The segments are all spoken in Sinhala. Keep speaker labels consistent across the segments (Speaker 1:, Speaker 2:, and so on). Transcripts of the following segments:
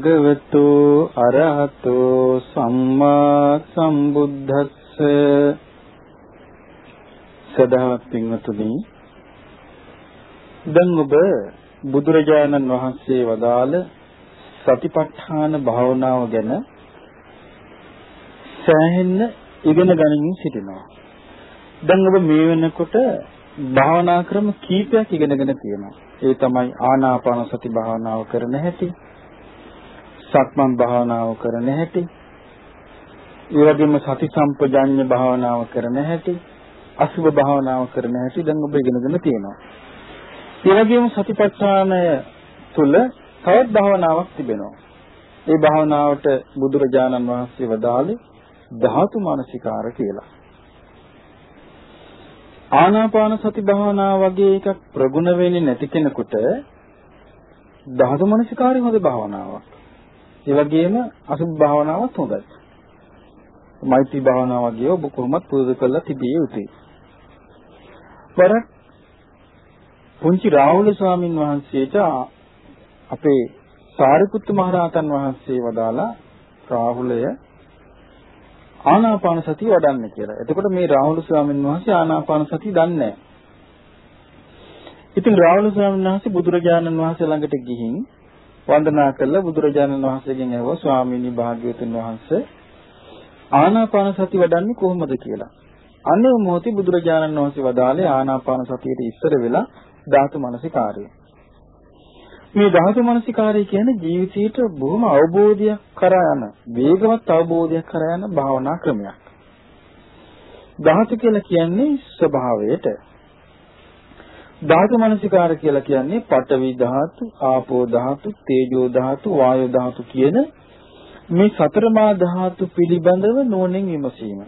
Speaker 1: නමෝ තස්ස භගවතු අරහතෝ සම්මා සම්බුද්දස්ස සදාවත් පින්වතුනි දැන් ඔබ බුදුරජාණන් වහන්සේ වදාළ සතිපට්ඨාන භාවනාව ගැන සෑහෙන්න ඉගෙන ගනිමින් සිටිනවා. දැන් ඔබ මේ වෙනකොට භාවනා ක්‍රම කීපයක් ඉගෙනගෙන තියෙනවා. ඒ තමයි ආනාපාන සති භාවනාව කරන හැටි, සක්මන් භාවනාව කරන හැටි, ඒ වගේම සති සම්පජාඤ්ඤ භාවනාව කරන හැටි, අසුභ භාවනාව කරන හැටි දැන් ඔබ ඉගෙනගෙන තියෙනවා. ඒ වගේම සතිපට්ඨානය තුල තවත් භාවනාවක් තිබෙනවා. ඒ භාවනාවට බුදුරජාණන් වහන්සේ වදාළේ ධාතු මනසිකාර කියලා. ආනාපාන සති භාවනාව වගේ එකක් ප්‍රගුණ වෙන්නේ නැති කෙනෙකුට ධාතු මනසිකාරය හොඳ භාවනාවක්. ඒ වගේම අසුභ භාවනාවත් හොඳයි. මෛත්‍රී භාවනාව වගේ ඔබ කොහොමත් පුරුදු කරලා තිබිය යුතුයි. වර පුංචි රාහුල ස්වාමින් වහන්සේට අපේ සාරිපුත්තු මහරහතන් වහන්සේ වදාලා රාහුලය ආනාපාන සතිය වඩන්න කියලා. එතකොට මේ රාහුල ස්වාමීන් වහන්සේ ආනාපාන සතිය දන්නේ නැහැ. ඉතින් රාහුල ස්වාමීන් වහන්සේ බුදුරජාණන් වහන්සේ ළඟට ගිහින් වන්දනා කළා බුදුරජාණන් වහන්සේගෙන් ඇහුවා ස්වාමීනි භාග්‍යවතුන් වහන්සේ ආනාපාන සතිය වඩන්නේ කොහොමද කියලා. අනේ මොහොතේ බුදුරජාණන් වහන්සේ වදාළේ ආනාපාන සතියට ඉස්සර වෙලා ධාතු මනසිකාරය. මේ ධාතු මනසිකාරය කියන්නේ ජීවිතයට බොහොම අවබෝධයක් කරා යන වේගවත් අවබෝධයක් කරා යන භාවනා ක්‍රමයක්. ධාතු කියලා කියන්නේ ස්වභාවයට. ධාතු මනසිකාර කියලා කියන්නේ පඨවි ධාතු, ආපෝ ධාතු, තේජෝ ධාතු, වායෝ ධාතු කියන මේ සතරමා ධාතු පිළිබඳව නෝනෙන් විමසීම.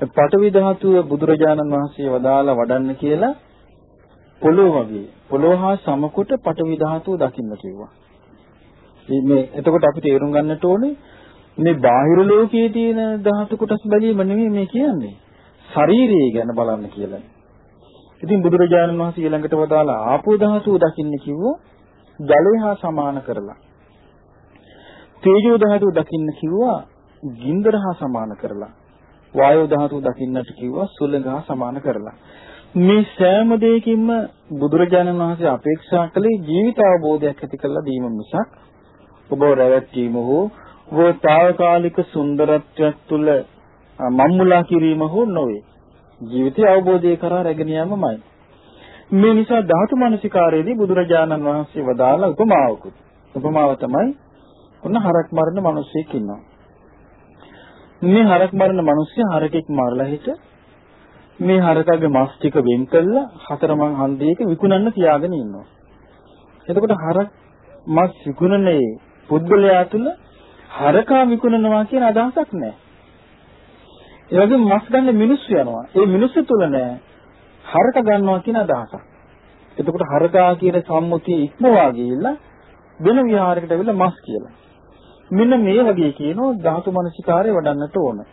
Speaker 1: පඨවි ධාතුව බුදුරජාණන් වහන්සේ වදාලා වඩන්න කියලා පොළොව වගේ පොළොව හා සමකොට පටවි ධාතුව දකින්න කිව්වා. මේ එතකොට අපි තේරුම් ගන්නට ඕනේ මේ බාහිර ලෝකයේ තියෙන ධාතු කොටස් බැලීම නෙමෙයි මේ කියන්නේ. ශරීරය ගැන බලන්න කියලා. ඉතින් බුදුරජාණන් වහන්සේ ඊළඟට වදාලා ආපෝ ධාතුව දකින්න කිව්වෝ ජලය හා සමාන කරලා. තේජෝ ධාතුව දකින්න කිව්වා ගින්දර හා සමාන කරලා. වායෝ ධාතුව දකින්නට කිව්වා සුළඟ හා සමාන කරලා. මේ සෑම දෙයකින්ම බුදුරජාණන් වහන්සේ අපේක්ෂා කළේ ජීවිත අවබෝධයක් ඇති කරලා දීම මිසක් ඔබ රැවටීම හෝ ඔබ తాවකාලික සුන්දරත්වයක් තුළ මම්මුලා කිරීම හෝ නොවේ. ජීවිතය අවබෝධය කරා රැගෙන යාමමයි. මේ නිසා ධාතු මනසිකාරයේදී බුදුරජාණන් වහන්සේ වදාළ උපමාවකුත්. උපමාව තමයි ඔන්න හරක් මරන මිනිසෙක් ඉන්නවා. මේ හරක් මරන මිනිස්සයා හරකෙක් මරලා හිට මේ හරකගේ මස් ටික වෙන් කළා හතරමං හන්දියක විකුණන්න තියාගෙන ඉන්නවා. එතකොට හරක් මස් විකුණන්නේ පුද්ගලයා තුල හරකා විකුණනවා කියන අදහසක් නැහැ. ඒ වගේම මස් ගන්න මිනිස්සු යනවා. ඒ මිනිස්සු තුල නැහැ හරක ගන්නවා කියන අදහසක්. එතකොට හරකා කියන සම්මුතිය ඉක්මවා ගිහිල්ලා වෙන විහාරයකට ඇවිල්ලා මස් කියලා. මෙන්න මේ වගේ කියනෝ ධාතු මනසිකාරය වඩන්නට ඕනේ.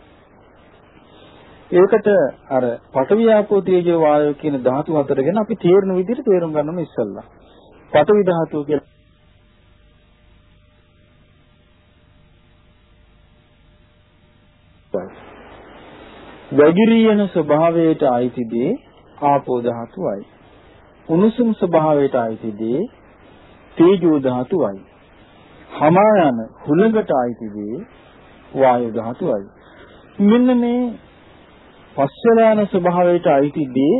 Speaker 1: ඒකට අර පඨවි ආපෝ තේජෝ වායෝ කියන ධාතු හතර ගැන අපි තේරෙන විදිහට තේරුම් ගන්න ඕනේ ඉස්සල්ලා. පඨවි ධාතුව කියලා වැගිරියන ස්වභාවයට අයිති දේ ආපෝ ධාතුවයි. උණුසුම් ස්වභාවයට අයිති දේ තේජෝ ධාතුවයි. හමා යන හුලඟට අයිති දේ වායු ධාතුවයි. මෙන්න මේ පස්වලාන ස්වභාවයට අයිති දේ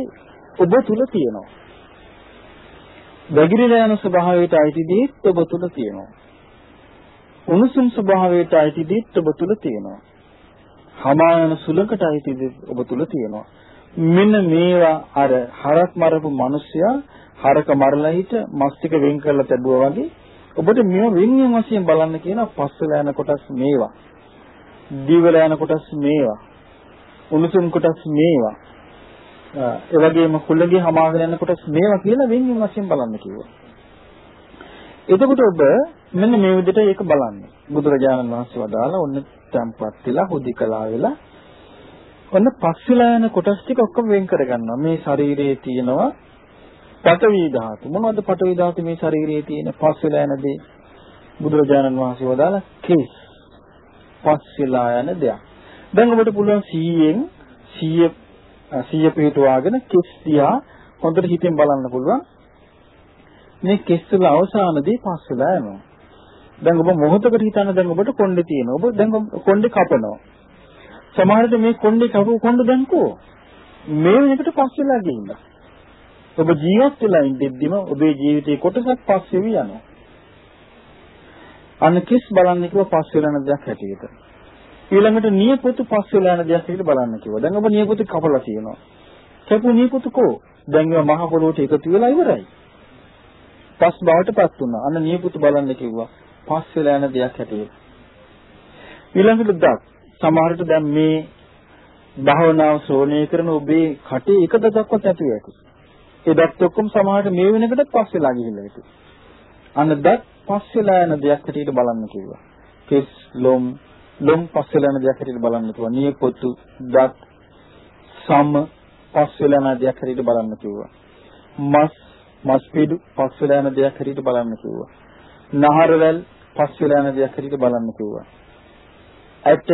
Speaker 1: ඔබ තුල තියෙනවා. වැగిරිලා යන ස්වභාවයට අයිති දේ ඔබ තුල තියෙනවා. උණුසුම් ස්වභාවයට අයිති දේ ඔබ තුල තියෙනවා. හමා යන සුලකට අයිති දේ ඔබ තුල තියෙනවා. මෙන්න මේවා අර හරක් මරපු මිනිසයා හරක මරලා හිට මස් ටික වෙන් කරලා තැබුවා වගේ ඔබට මේව වෙනින් වශයෙන් බලන්න කියන පස්වලා යන කොටස් මේවා. දිවලා යන කොටස් මේවා. උණුසුම් කොටස් මේවා. ඒ වගේම කුලගේ හමාගෙන යන කොටස් මේවා කියලා වෙනින් වශයෙන් බලන්න කිව්වා. එතකොට ඔබ මෙන්න මේ විදිහට ඒක බලන්න. බුදුරජාණන් වහන්සේ වදාලා ඔන්න tempත් වෙලා හුදිකලා වෙලා ඔන්න පස්සිලා යන කොටස් ටික ඔක්කොම වෙන් කරගන්නවා. මේ ශරීරයේ තියෙනවා පඨවි ධාතු. මොනවද පඨවි ධාතු මේ ශරීරයේ තියෙන පස් වෙලා යන දේ? බුදුරජාණන් වහන්සේ වදාලා කෙස්. පස් වෙලා යන දෙයක්. දැන් ඔබට පුළුවන් 100න් 100 100 පිටුවාගෙන කෙස් දිහා හොඳට හිතෙන් බලන්න පුළුවන්. මේ කෙස් වල අවසානදී පස් වෙලා යනවා. දැන් ඔබ මොහොතකට හිතන්න දැන් ඔබට කොණ්ඩේ තියෙනවා. ඔබ දැන් කොණ්ඩේ කපනවා. සමහරවිට මේ කොණ්ඩේ කපු කොණ්ඩ දැන්කෝ මේ වෙනකට පස් වෙලා ගිහින්දා. ඔබ ජීවත් වෙලා ඉඳෙද්දිම ඔබේ ජීවිතේ කොටසක් පස් වෙවි යනවා. අන්න කිස් බලන්න කිව්ව පස් වෙලා යන දෙයක් හැටියට. ඊළඟට නියපොතු පස් වෙලා යන දෙයක් හැටියට බලන්න කිව්වා. දැන් ඔබ නියපොතු කපලා තියෙනවා. කැපු නියපොතු කෝ? දැන් ඒවා මහ පොළොවට එකතු වෙලා ඉවරයි. පස් බවට පත් වුණා. අන්න නියපොතු බලන්න කිව්වා. පස් වෙලා යන දෙයක් හැටියට. ඊළඟට දත් සමහරට දැන් මේ භාවනාව ශ්‍රවණය කරන ඔබේ කටේ එක දඩක්වත් නැතුව ඇති. ඒ දත් ඔක්කොම සමහරට මේ වෙනකටත් පස් වෙලා ගිහිල්ලා ඇති. අන්න දත් පස් වෙලා යන දෙයක් හැටියට බලන්න කිව්වා. කෙස් ලොම් ලොම් පස් වෙලා යන දෙයක් හැටියට බලන්න කිව්වා. නියපොතු දත් සම පස් වෙලා යන දෙයක් හැටියට බලන්න කිව්වා. මස් මස් පිඩු පස් වෙලා යන දෙයක් හැටියට බලන්න කිව්වා. නහරවැල් පස් වෙලා යන දෙයක් හැටියට බලන්න කිව්වා. ඇට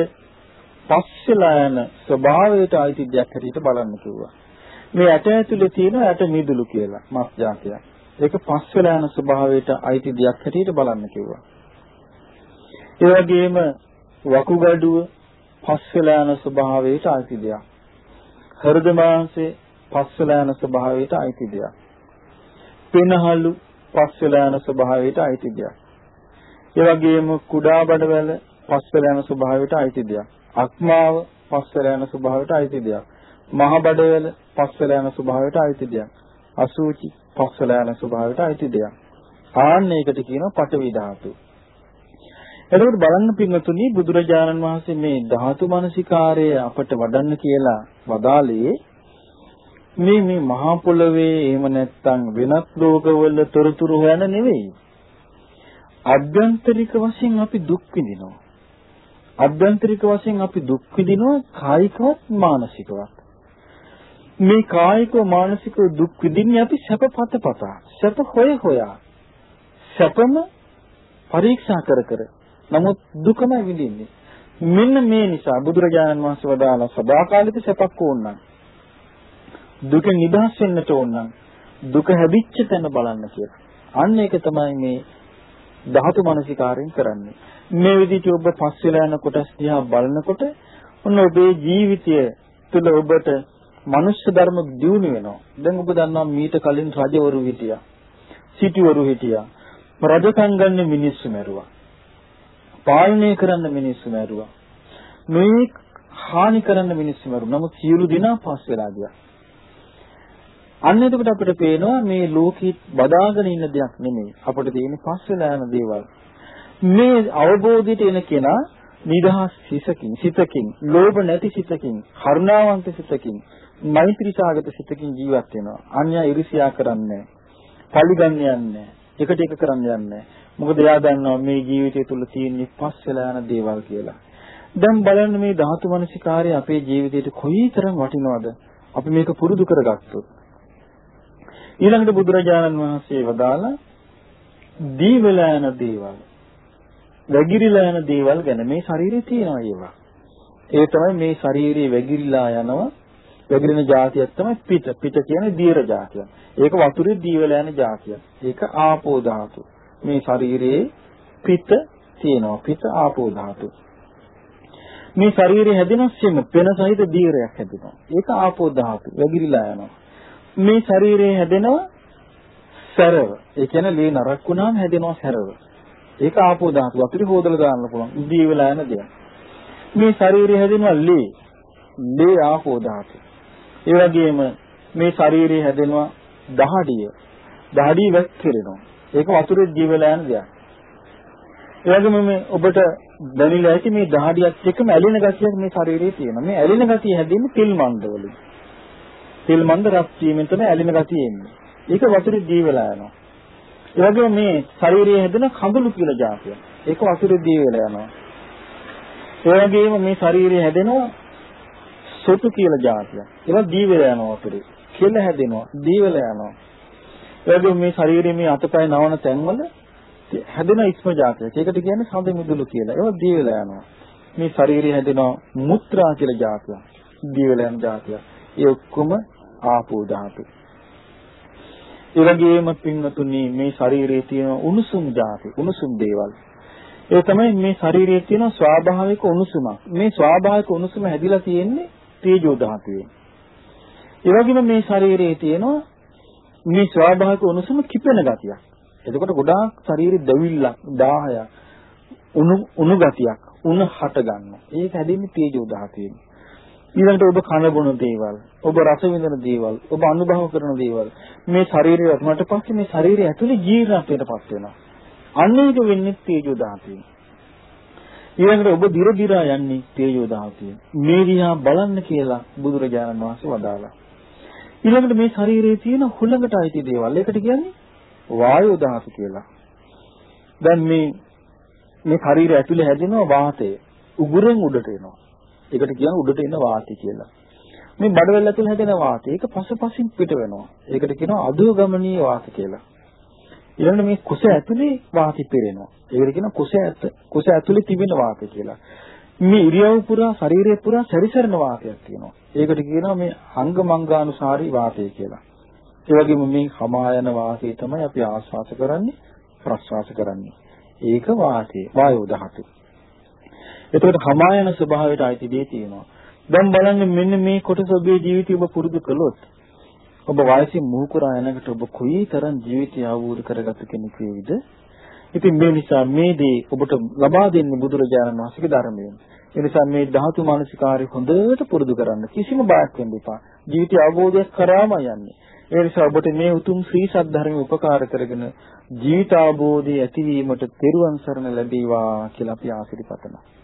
Speaker 1: පස්සෙලා යන ස්වභාවයට අයිති දෙයක් හැටියට බලන්න කිව්වා. මේ ඇට ඇතුලේ තියෙන ඇට මිදුළු කියලා මස් జాතියක්. ඒක පස්සෙලා යන ස්වභාවයට අයිති දෙයක් හැටියට බලන්න කිව්වා. ඒ වගේම වකුගඩුව පස්සෙලා යන ස්වභාවයට අයිති දෙයක්. හෘද මාංශේ පස්සෙලා යන ස්වභාවයට අයිති දෙයක්. පෙනහළු පස්සෙලා යන ස්වභාවයට අයිති දෙයක්. ඒ වගේම කුඩා බඩවැල පස්සෙලා යන ස්වභාවයට අයිති දෙයක්. අක්මාව පස්සල යන ස්වභාවයට අයිති දෙයක්. මහ බඩවැල පස්සල යන ස්වභාවයට අයිති දෙයක්. අසූචි පස්සල යන ස්වභාවයට අයිති දෙයක්. ආන්න ඒකට කියනවා පඨවි ධාතු. එතකොට බලන්න පින්වතුනි බුදුරජාණන් වහන්සේ මේ ධාතු මනසිකාරය අපට වඩන්න කියලා වදාළේ මේ මේ මහා පොළවේ එහෙම නැත්නම් වෙනත් ලෝකවල තොරතුරු හොයන නෙවෙයි. අභ්‍යන්තරික වශයෙන් අපි දුක් විඳිනවා. අභ්‍යන්තරික වශයෙන් අපි දුක් විඳිනවා කායිකවත් මානසිකවත්. මේ කායිකව මානසිකව දුක් විඳින්නේ අපි සැපපතපතා සැප හොය හොයා සැපම පරීක්ෂා කර කර නමුත් දුකම විඳින්නේ මෙන්න මේ නිසා බුදුරජාණන් වහන්සේ වදාළා සදාකාලික සැපක් ඕනනම් දුක නිදහස් වෙන්නට ඕනනම් දුක හැදිච්ච තැන බලන්න කියලා. අන්න ඒක තමයි මේ ධාතු මනසිකාරයෙන් කරන්නේ. මේ විදිහට ඔබ පස් වෙලා යන කොටස් දිහා බලනකොට ඔන්න ඔබේ ජීවිතය තුළ ඔබට මනුෂ්‍ය ධර්ම දියුණු වෙනවා. දැන් ඔබ දන්නවා මීට කලින් රජවරු හිටියා. සිටුවරු හිටියා. රජකම් ගන්න මිනිස්සු මැරුවා. පාලනය කරන්න මිනිස්සු මැරුවා. මේ හානි කරන්න මිනිස්සු මැරුවා. නමුත් සියලු දෙනා පස් වෙලා ගියා. අන්න එතකොට අපිට පේනවා මේ ලෝකෙත් බදාගෙන ඉන්න දෙයක් නෙමෙයි. අපිට තියෙන පස් වෙලා යන දේවල්. මේ අවබෝධයට එන කෙනා නිදහස් සිතකින් සිතකින් ලෝභ නැති සිතකින් කරුණාවන්ත සිතකින් මෛත්‍රී සාගත සිතකින් ජීවත් වෙනවා. අන්‍ය ඉරිසියා කරන්නේ පරිගන්න යන්නේ එකට එක කරන්න යන්නේ මොකද එයා දන්නවා මේ ජීවිතය තුල තියෙන පස් වෙලා යන දේවල් කියලා. දැන් බලන්න මේ ධාතු මනසිකාරය අපේ ජීවිතයට කොයිතරම් වටිනවද? අපි මේක පුරුදු කරගත්තොත්. ඊළඟට බුදුරජාණන් වහන්සේ වදාලා දීවලාන දේවල් වැගිරිලා යන දේවල් ගැන මේ ශරීරේ තියෙනවා ඒවා. ඒ තමයි මේ ශරීරේ වැගිරිලා යනවා වැගිරෙන જાතියක් තමයි පිට. පිට කියන්නේ දීර જાතිය. ඒක වතුරේ දීවලා යන જાතිය. ඒක ආපෝ ධාතු. මේ ශරීරයේ පිට තියෙනවා. පිට ආපෝ ධාතු. මේ ශරීරය හැදෙනස්සෙම පෙන සහිත දීරයක් හැදෙනවා. ඒක ආපෝ ධාතු. වැගිරිලා යනවා. මේ ශරීරයේ හැදෙනවා සැරව. ඒ කියන්නේ ලේ නරක් වුණාම හැදෙනවා සැරව. ඒක ආපෝ ධාතු වතුරේ හොදලා දාන්න පුළුවන්. දී වෙලා යන දෙයක්. මේ ශරීරය හැදෙනවා ලේ. ලේ ආපෝ ධාතු. ඒ වගේම මේ ශරීරය හැදෙනවා දහඩිය. දහඩිය වැක්කිරෙනවා. ඒක වතුරේ දී වෙලා යන දෙයක්. ඒ වගේම මේ ඔබට දැනෙලා ඇති මේ දහඩියත් එක්කම ඇලෙන ගතියක් මේ ශරීරයේ තියෙනවා. මේ ඇලෙන ගතිය හැදෙන්නේ තිල් මණ්ඩ වලින්. තෙල් මන්ද රත් වීමෙන් තමයි ඇලෙන ගතිය එන්නේ. ඒක වතුරේ දී වෙලා යනවා. ඒ වගේම මේ ශරීරයේ හැදෙන කඳුළු කියලා જાතිය. ඒක වතුරේ දී වෙලා යනවා. ඒ වගේම මේ ශරීරයේ හැදෙන සොටු කියලා જાතිය. ඒවා දී වෙලා යනවා වතුරේ. කෙල හැදෙනවා, දී වෙලා යනවා. ඒ වගේම මේ ශරීරයේ මේ අතපය නවන තැන්වල හැදෙන ඉස්ම જાතියක්. ඒකට කියන්නේ සඳ මිදුළු කියලා. ඒවා දී වෙලා යනවා. මේ ශරීරය හැදෙන මුත්‍රා කියලා જાතියක්. දී වෙලා යන જાතියක්. ඒ ඔක්කොම ආපෝ ධාතු. ඒ වගේම පින්වතුනි මේ ශරීරයේ තියෙන උණුසුම් જાති, උණුසුම් දේවල්. ඒ තමයි මේ ශරීරයේ තියෙන ස්වාභාවික උණුසුමක්. මේ ස්වාභාවික උණුසුම හැදිලා තියෙන්නේ තේජෝ ධාතුවෙන්. ඒ වගේම මේ ශරීරයේ තියෙනවා මේ ස්වාභාවික උණුසුම කිපෙන ගතියක්. එතකොට ගොඩාක් ශරීරෙ දවිල්ලක් 1000ක් උණු උණු ගතියක් උණ හට ගන්නවා. ඒක හැදෙන්නේ තේජෝ ධාතුවෙන්. ඊළඟට ඔබ කන බොන දේවල්, ඔබ රස විඳින දේවල්, ඔබ අනුභව කරන දේවල් මේ ශරීරය වතුනට පස්සේ මේ ශරීරය ඇතුලේ ජීර්ණත්වයටපත් වෙනවා. අන්න ඒක වෙන්නේ තේජෝ ධාතුවෙන්. ඊළඟට ඔබ දිර දිරා යන්නේ තේජෝ ධාතුවෙන්. මේ දිහා බලන්න කියලා බුදුරජාණන් වහන්සේ වදාළා. ඊළඟට මේ ශරීරයේ තියෙන හුළඟට අයිති දේවල්. ඒකට කියන්නේ වායෝ ධාතු කියලා. දැන් මේ මේ ශරීරය ඇතුලේ හැදෙන වාතය උගුරෙන් උඩට එනවා. ඒකට කියන උඩට එන වාතය කියලා. මේ බඩවැල් ඇතුලේ හැදෙන වාතය ඒක පසුපසින් පිට වෙනවා. ඒකට කියනවා අදෝගමනීය වාත කියලා. ඊළඟට මේ කුස ඇතුලේ වාතය පිරෙනවා. ඒකට කියනවා කුස ඇත කුස ඇතුලේ තිබෙන වාතය කියලා. මේ ඉරියව් පුරා ශරීරය පුරා සැරිසරන වාතයක් තියෙනවා. ඒකට කියනවා මේ අංග මංගානුසාරී වාතය කියලා. ඒ වගේම මේ හමායන වාතය තමයි අපි ආස්වාස කරන්නේ ප්‍රස්වාස කරන්නේ. ඒක වාතය වායෝ දහතු. එතකොට හමායන ස්වභාවයට අයිති දේ තියෙනවා. දැන් බලන්න මෙන්න මේ කොටස ඔබේ ජීවිතය ඔබ පුරුදු කළොත් ඔබ වයසින් මුහු කරා යනකොට ඔබ කොයිතරම් ජීවිතය අවබෝධ කරගත්ත කෙනෙක් වේවිද? ඉතින් මේ නිසා මේ දේ ඔබට ලබා දෙන්නේ බුදුරජාණන් වහන්සේගේ ධර්මයෙන්. ඒ නිසා මේ ධාතු මානසිකාරය හොඳට පුරුදු කරන්න. කිසිම බයක් වෙන්න එපා. ජීවිතය අවබෝධයක් කරාම යන්නේ. ඒ නිසා ඔබට මේ උතුම් ශ්‍රී සද්ධර්ම උපකාර කරගෙන ජීවිත අවබෝධය ඇතිවීමට තෙරුවන් සරණ ලැබේවා කියලා අපි ආශිර්වාද කරනවා.